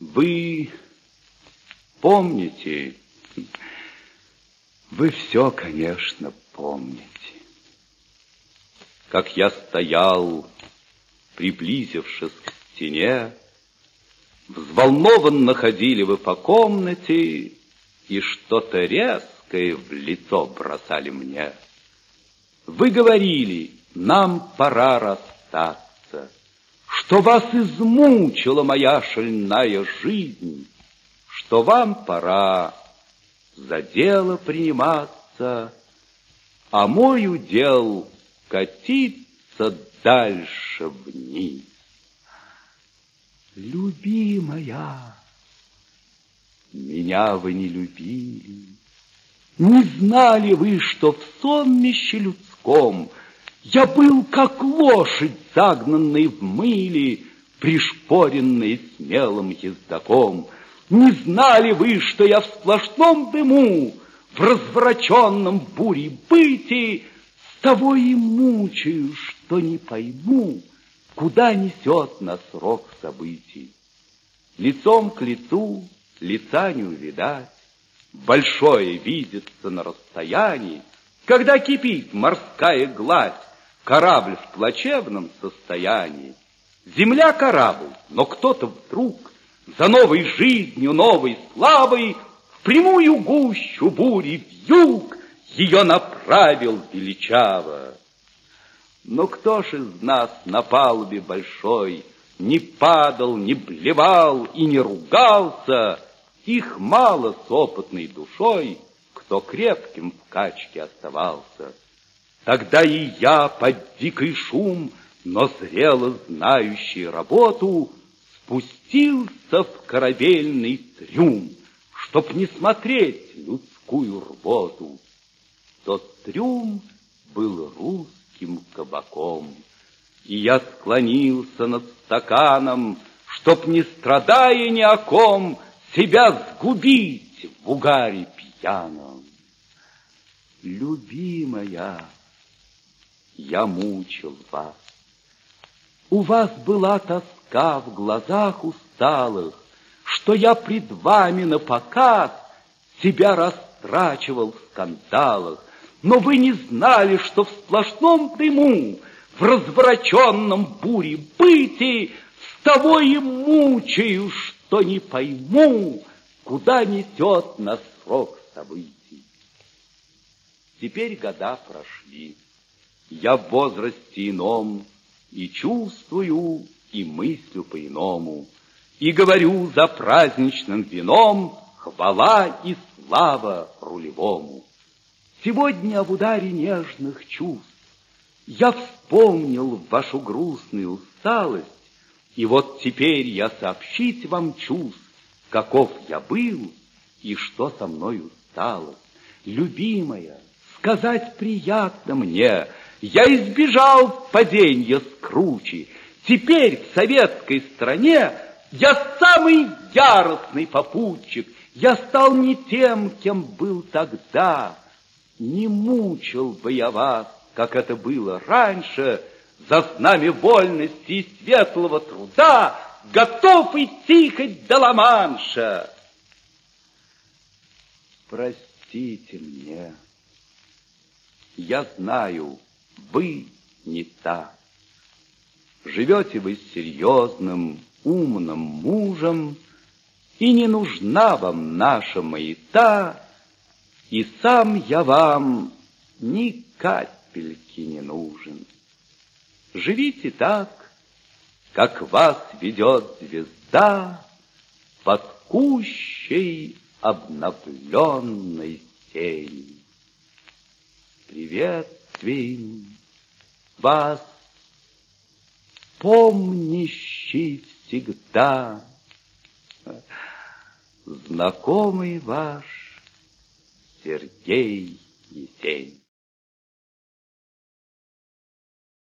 Вы помните, вы все, конечно, помните, как я стоял, приблизившись к стене, взволнованно ходили вы по комнате и что-то резкое в лицо бросали мне. Вы говорили, нам пора расстаться, что вас измучила моя шальная жизнь, что вам пора за дело приниматься, а мой удел катиться дальше вниз. Любимая, меня вы не любили, не знали вы, что в сонмище людском я был, как лошадь, загнанный в мыле, пришпоренный смелым ездаком. Не знали вы, что я в сплошном дыму, в развраченном буре быти, с того и мучаю, что не пойму, куда несет нас срок событий. Лицом к лицу лица не увидать, большое видится на расстоянии, когда кипит морская гладь, корабль в плачевном состоянии. Земля корабль, но кто-то вдруг за новой жизнью, новой славой в прямую гущу бури в юг ее направил величаво. Но кто ж из нас на палубе большой не падал, не блевал и не ругался, их мало с опытной душой, кто крепким в качке оставался. Тогда и я под дикий шум, но зрело знающий работу, спустился в корабельный трюм, чтоб не смотреть людскую рвоту. Тот трюм был русским кабаком, и я склонился над стаканом, чтоб, не страдая ни о ком, себя сгубить в угаре пьяном. Любимая, я мучил вас. У вас была тоска в глазах усталых, Что я пред вами на показ Себя растрачивал в скандалах, Но вы не знали, что в сплошном дыму, В развраченном буре быти С того и мучаю, что не пойму, Куда несет нас срок событий. Теперь года прошли. Я в возрасте ином и чувствую, и мыслю по-иному, И говорю за праздничным вином Хвала и слава рулевому. Сегодня в ударе нежных чувств Я вспомнил вашу грустную усталость, И вот теперь я сообщить вам чувств, Каков я был и что со мною стало. Любимая, сказать приятно мне — я избежал паденья с. Теперь в советской стране я самый яростный попутчик. Я стал не тем, кем был тогда. Не мучил бы я вас, как это было раньше, За знамя вольности и светлого труда Готов идти хоть до Ла-Манша. Простите мне, я знаю, вы не та. Живете вы с серьезным, умным мужем, И не нужна вам наша маята, И сам я вам ни капельки не нужен. Живите так, как вас ведет звезда Под кущей обновленной тени. Привет приветствием вас, помнящий всегда знакомый ваш Сергей Есень.